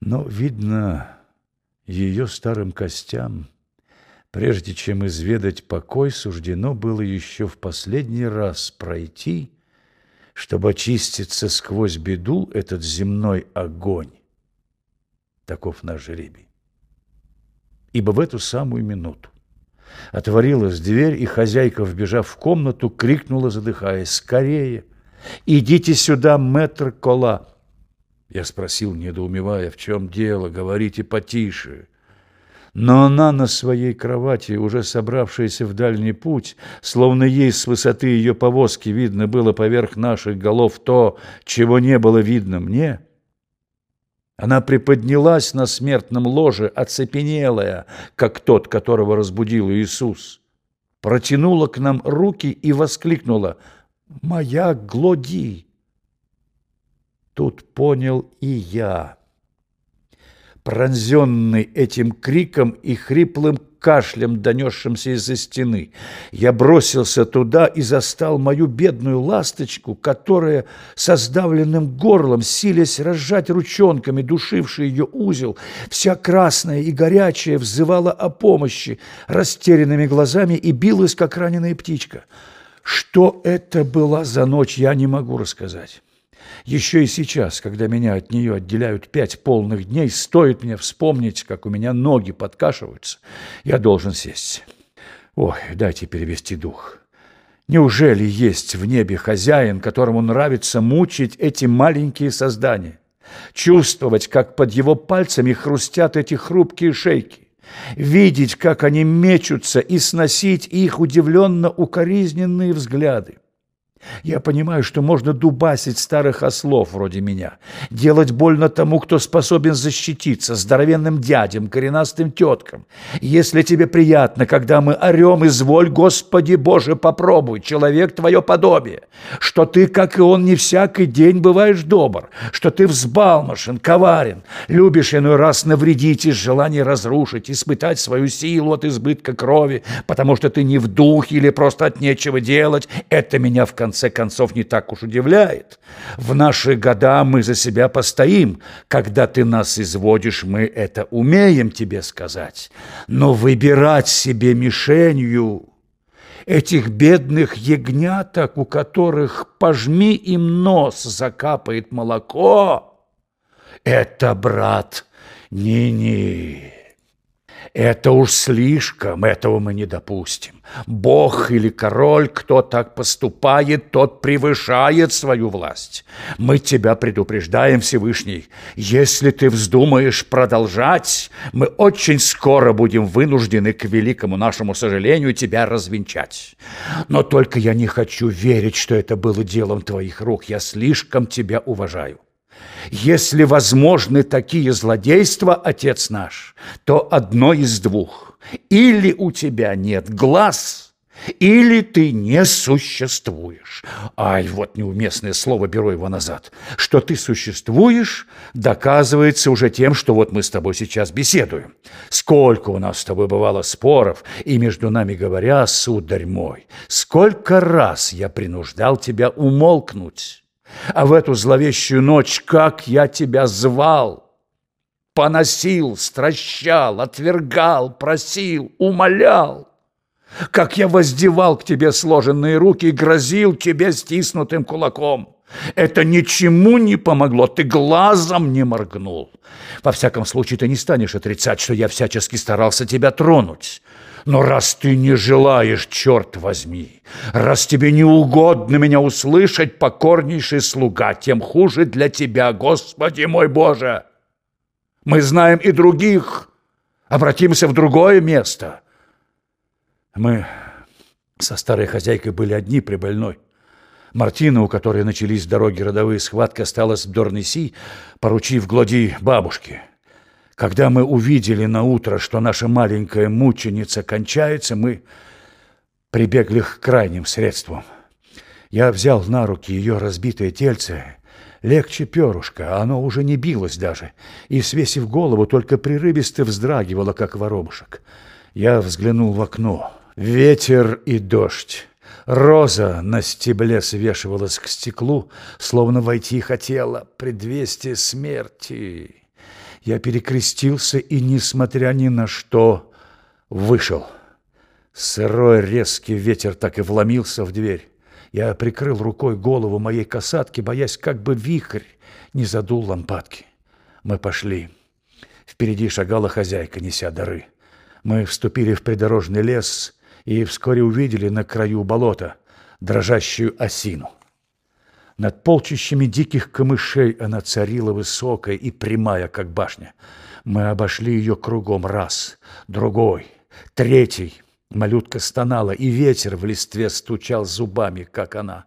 Но, видно, ее старым костям, прежде чем изведать покой, суждено было еще в последний раз пройти, чтобы очиститься сквозь беду этот земной огонь. Таков наш жребий. Ибо в эту самую минуту отворилась дверь, и хозяйка, вбежав в комнату, крикнула, задыхаясь, «Скорее! Идите сюда, мэтр Кола!» Я спросил, недоумевая, в чем дело, говорите потише. Но она на своей кровати, уже собравшаяся в дальний путь, словно ей с высоты ее повозки видно было поверх наших голов то, чего не было видно мне, она приподнялась на смертном ложе, оцепенелая, как тот, которого разбудил Иисус, протянула к нам руки и воскликнула «Моя Глоди!» Тут понял и я. Пронзенный этим криком и хриплым кашлем, донесшимся из-за стены, я бросился туда и застал мою бедную ласточку, которая со сдавленным горлом, силясь разжать ручонками, душивший ее узел, вся красная и горячая, взывала о помощи растерянными глазами и билась, как раненая птичка. Что это была за ночь, я не могу рассказать. Еще и сейчас, когда меня от нее отделяют пять полных дней, стоит мне вспомнить, как у меня ноги подкашиваются, я должен сесть. Ой, дайте перевести дух. Неужели есть в небе хозяин, которому нравится мучить эти маленькие создания? Чувствовать, как под его пальцами хрустят эти хрупкие шейки? Видеть, как они мечутся, и сносить их удивленно-укоризненные взгляды? Я понимаю, что можно дубасить старых ослов вроде меня, делать больно тому, кто способен защититься, здоровенным дядям, коренастым теткам. Если тебе приятно, когда мы орем, изволь, Господи Боже, попробуй, человек твое подобие, что ты, как и он, не всякий день бываешь добр, что ты взбалмошен, коварен, любишь иной раз навредить из желания разрушить, испытать свою силу от избытка крови, потому что ты не в духе или просто от нечего делать, это меня в конце конце концов не так уж удивляет. В наши года мы за себя постоим. Когда ты нас изводишь, мы это умеем тебе сказать. Но выбирать себе мишенью этих бедных ягняток, у которых пожми им нос, закапает молоко, это, брат, не-не. Это уж слишком, этого мы не допустим. Бог или король, кто так поступает, тот превышает свою власть. Мы тебя предупреждаем, Всевышний. Если ты вздумаешь продолжать, мы очень скоро будем вынуждены, к великому нашему сожалению, тебя развенчать. Но только я не хочу верить, что это было делом твоих рук. Я слишком тебя уважаю. Если возможны такие злодейства, Отец наш, то одно из двух. Или у тебя нет глаз, или ты не существуешь. Ай, вот неуместное слово, беру его назад. Что ты существуешь, доказывается уже тем, что вот мы с тобой сейчас беседуем. Сколько у нас с тобой бывало споров, и между нами говоря, сударь мой, сколько раз я принуждал тебя умолкнуть. А в эту зловещую ночь как я тебя звал! Поносил, стращал, отвергал, просил, умолял. Как я воздевал к тебе сложенные руки и грозил тебе стиснутым кулаком. Это ничему не помогло, ты глазом не моргнул. Во всяком случае, ты не станешь отрицать, что я всячески старался тебя тронуть. Но раз ты не желаешь, черт возьми, раз тебе не угодно меня услышать, покорнейший слуга, тем хуже для тебя, Господи мой Боже. Мы знаем и других. Обратимся в другое место. Мы со старой хозяйкой были одни при больной. Мартина, у которой начались дороги родовые схватки, осталась в Дорнеси, поручив Глоди бабушке. Когда мы увидели на утро, что наша маленькая мученица кончается, мы прибегли к крайним средствам. Я взял на руки ее разбитое тельце, легче перышка, оно уже не билось даже, и, свесив голову, только прерывисто вздрагивало, как воробушек. Я взглянул в окно. Ветер и дождь. Роза на стебле свешивалась к стеклу, словно войти хотела предвестие смерти. Я перекрестился и, несмотря ни на что, вышел. Сырой резкий ветер так и вломился в дверь. Я прикрыл рукой голову моей касатки, боясь, как бы вихрь не задул лампадки. Мы пошли. Впереди шагала хозяйка, неся дары. Мы вступили в придорожный лес и вскоре увидели на краю болота дрожащую осину. Над полчищами диких камышей она царила высокая и прямая, как башня. Мы обошли ее кругом раз, другой, третий. Малютка стонала, и ветер в листве стучал зубами, как она.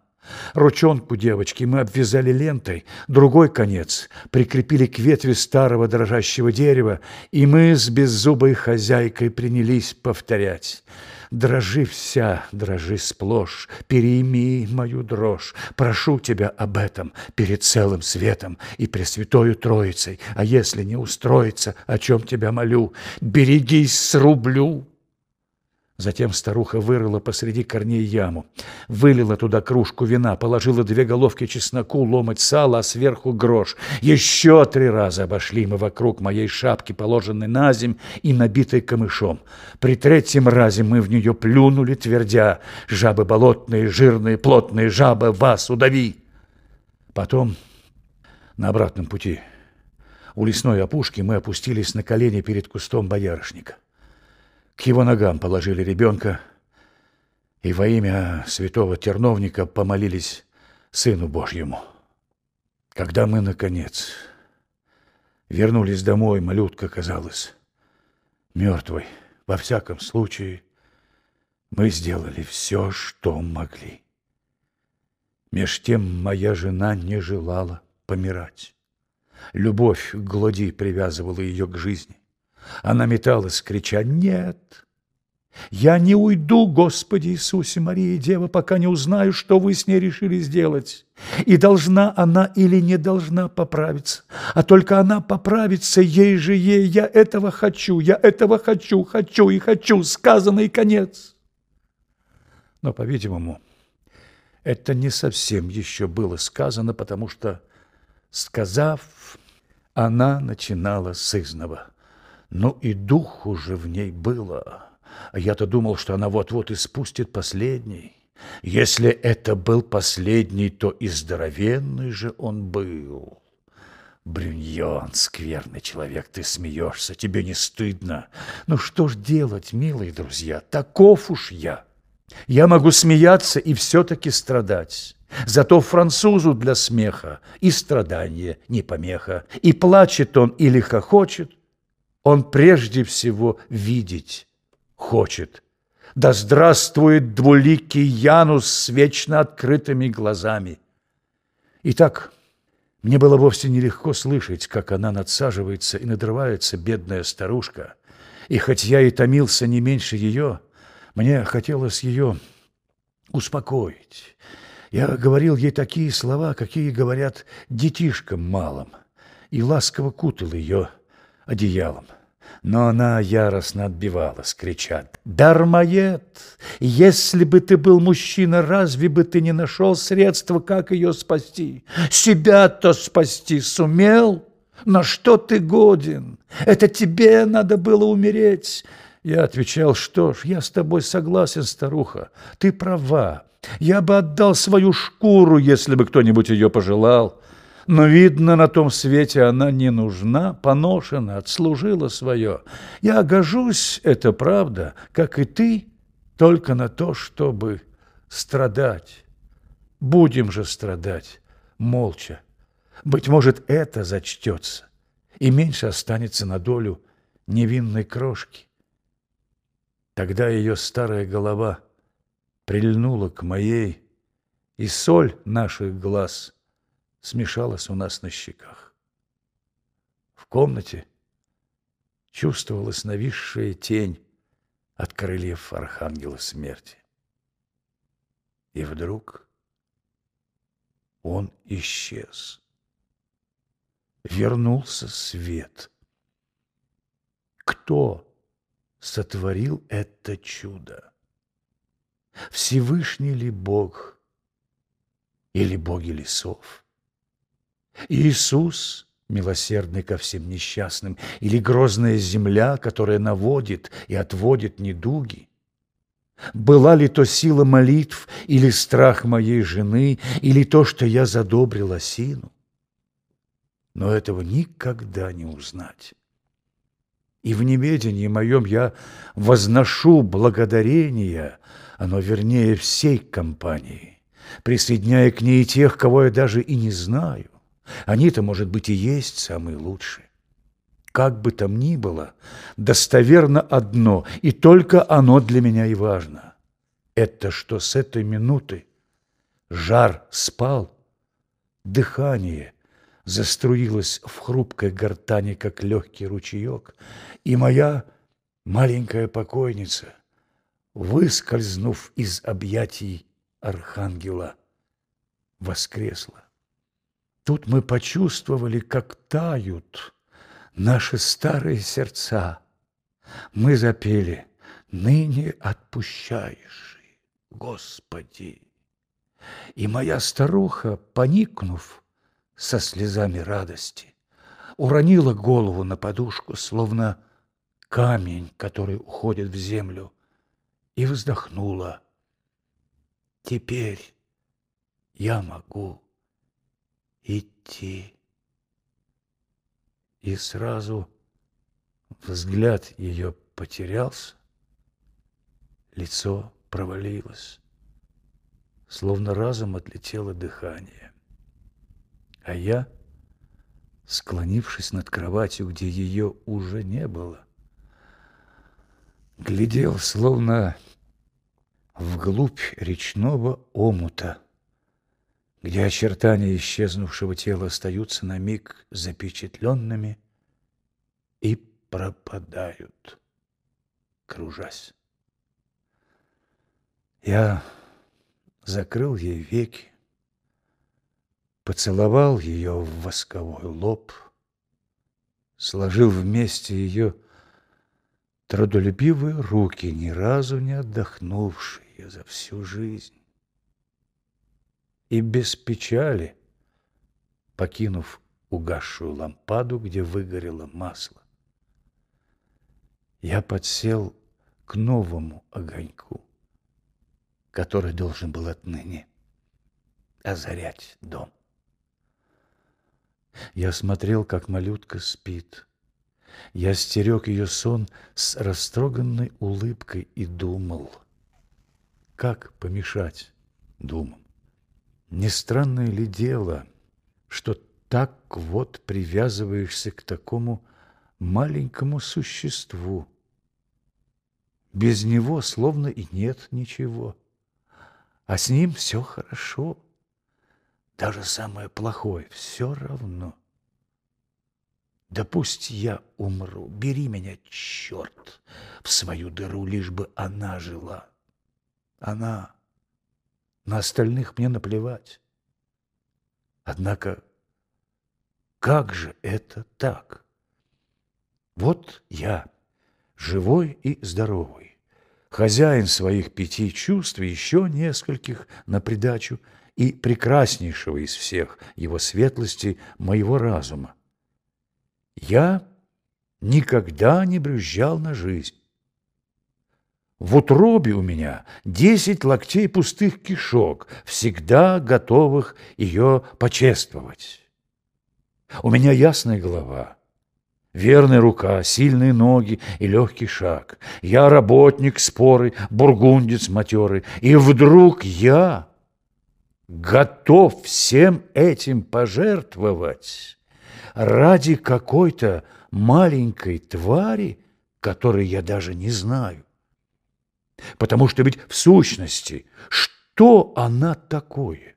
Ручонку девочки мы обвязали лентой, другой конец прикрепили к ветви старого дрожащего дерева, и мы с беззубой хозяйкой принялись повторять — Дрожи вся, дрожи сплошь, перейми мою дрожь. Прошу тебя об этом перед целым светом и Пресвятою Троицей. А если не устроится, о чем тебя молю, берегись, срублю. Затем старуха вырыла посреди корней яму, вылила туда кружку вина, положила две головки чесноку, ломать сала, а сверху грош. Еще три раза обошли мы вокруг моей шапки, положенной на земь и набитой камышом. При третьем разе мы в нее плюнули, твердя «Жабы болотные, жирные, плотные, жаба, вас удави!» Потом на обратном пути у лесной опушки мы опустились на колени перед кустом боярышника. К его ногам положили ребенка и во имя святого терновника помолились Сыну Божьему. Когда мы, наконец, вернулись домой, малютка казалась мертвой. Во всяком случае, мы сделали все, что могли. Меж тем моя жена не желала помирать. Любовь к Глоди привязывала ее к жизни. Она металась, крича «Нет!» «Я не уйду, Господи Иисусе, Мария Дева, пока не узнаю, что вы с ней решили сделать. И должна она или не должна поправиться. А только она поправится, ей же ей, я этого хочу, я этого хочу, хочу и хочу, сказанный конец». Но, по-видимому, это не совсем еще было сказано, потому что, сказав, она начинала с изного. Ну и дух уже в ней было. Я-то думал, что она вот-вот испустит последний. Если это был последний, то и здоровенный же он был. Брюньон, скверный человек, ты смеешься, тебе не стыдно. Ну что ж делать, милые друзья, таков уж я. Я могу смеяться и все-таки страдать. Зато французу для смеха и страдания не помеха. И плачет он или хохочет, он прежде всего видеть хочет. Да здравствует двуликий Янус с вечно открытыми глазами. Итак, мне было вовсе нелегко слышать, как она надсаживается и надрывается, бедная старушка. И хоть я и томился не меньше ее, мне хотелось ее успокоить. Я говорил ей такие слова, какие говорят детишкам малым, и ласково кутал ее одеялом. Но она яростно отбивалась, крича «Дармоед! Если бы ты был мужчина, разве бы ты не нашел средства, как ее спасти? Себя-то спасти сумел? На что ты годен? Это тебе надо было умереть!» Я отвечал, что ж, я с тобой согласен, старуха, ты права. Я бы отдал свою шкуру, если бы кто-нибудь ее пожелал. Но, видно, на том свете она не нужна, поношена, отслужила свое. Я гожусь, это правда, как и ты, только на то, чтобы страдать. Будем же страдать, молча. Быть может, это зачтется, и меньше останется на долю невинной крошки. Тогда ее старая голова прильнула к моей, и соль наших глаз — смешалась у нас на щеках. В комнате чувствовалась нависшая тень от крыльев Архангела Смерти. И вдруг он исчез. Вернулся свет. Кто сотворил это чудо? Всевышний ли Бог или боги лесов? Иисус милосердный ко всем несчастным, или грозная земля, которая наводит и отводит недуги? Была ли то сила молитв, или страх моей жены, или то, что я задобрил осину? Но этого никогда не узнать. И в неведении моем я возношу благодарение, оно вернее всей компании, присоединяя к ней тех, кого я даже и не знаю. Они-то, может быть, и есть самые лучшие. Как бы там ни было, достоверно одно, и только оно для меня и важно. Это что с этой минуты жар спал, дыхание заструилось в хрупкой гортани, как легкий ручеек, и моя маленькая покойница, выскользнув из объятий архангела, воскресла. Тут мы почувствовали, как тают наши старые сердца. Мы запели «Ныне отпущаешь, Господи». И моя старуха, поникнув со слезами радости, уронила голову на подушку, словно камень, который уходит в землю, и вздохнула. Теперь я могу идти. И сразу взгляд ее потерялся, лицо провалилось, словно разом отлетело дыхание. А я, склонившись над кроватью, где ее уже не было, глядел, словно вглубь речного омута, где очертания исчезнувшего тела остаются на миг запечатленными и пропадают, кружась. Я закрыл ей веки, поцеловал ее в восковой лоб, сложил вместе ее трудолюбивые руки, ни разу не отдохнувшие за всю жизнь и без печали, покинув угасшую лампаду, где выгорело масло. Я подсел к новому огоньку, который должен был отныне озарять дом. Я смотрел, как малютка спит. Я стерег ее сон с растроганной улыбкой и думал, как помешать думам. Не странное ли дело, что так вот привязываешься к такому маленькому существу? Без него словно и нет ничего, а с ним все хорошо. Даже самое плохое все равно. Да пусть я умру, бери меня, черт, в свою дыру, лишь бы она жила. Она на остальных мне наплевать. Однако, как же это так? Вот я, живой и здоровый, хозяин своих пяти чувств еще нескольких на придачу и прекраснейшего из всех его светлости моего разума. Я никогда не брюзжал на жизнь. В утробе у меня десять локтей пустых кишок, всегда готовых ее почествовать. У меня ясная голова, верная рука, сильные ноги и легкий шаг. Я работник споры, бургундец матерый, и вдруг я готов всем этим пожертвовать ради какой-то маленькой твари, которой я даже не знаю. Потому что ведь в сущности, что она такое?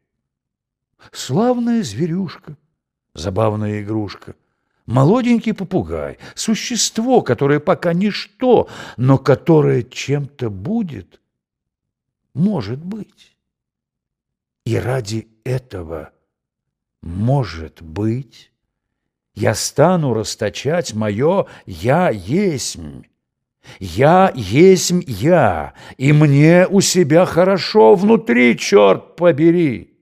Славная зверюшка, забавная игрушка, молоденький попугай, существо, которое пока ничто, но которое чем-то будет, может быть. И ради этого, может быть, я стану расточать мое «я есмь», я есть я, и мне у себя хорошо внутри, черт побери.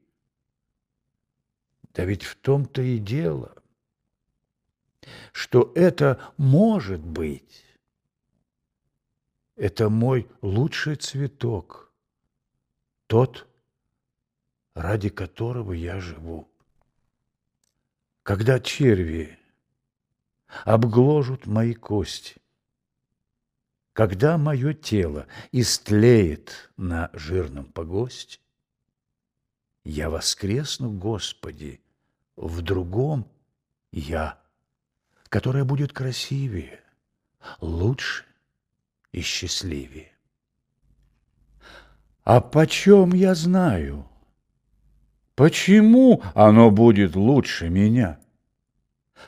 Да ведь в том-то и дело, что это может быть. Это мой лучший цветок, тот, ради которого я живу. Когда черви обгложут мои кости, когда мое тело истлеет на жирном погосте, я воскресну, Господи, в другом я, которое будет красивее, лучше и счастливее. А почем я знаю? Почему оно будет лучше меня?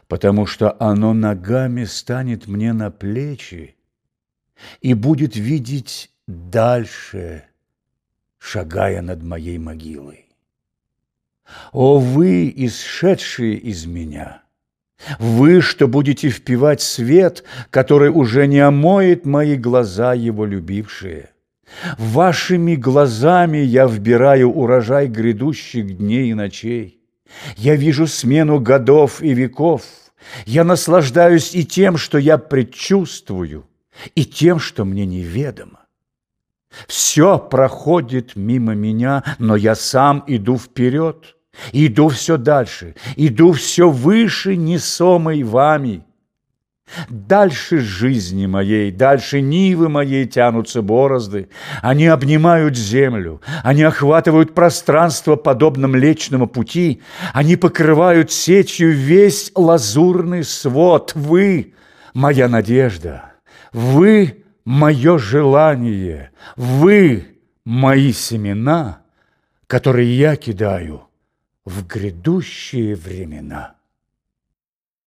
Потому что оно ногами станет мне на плечи и будет видеть дальше, шагая над моей могилой. О, вы, исшедшие из меня! Вы, что будете впивать свет, который уже не омоет мои глаза, его любившие. Вашими глазами я вбираю урожай грядущих дней и ночей. Я вижу смену годов и веков. Я наслаждаюсь и тем, что я предчувствую, и тем, что мне неведомо. Все проходит мимо меня, но я сам иду вперед, иду все дальше, иду все выше, несомой вами. Дальше жизни моей, дальше нивы моей тянутся борозды. Они обнимают землю, они охватывают пространство, подобно Млечному пути. Они покрывают сетью весь лазурный свод. Вы – моя надежда, вы – мое желание, вы – мои семена, которые я кидаю в грядущие времена.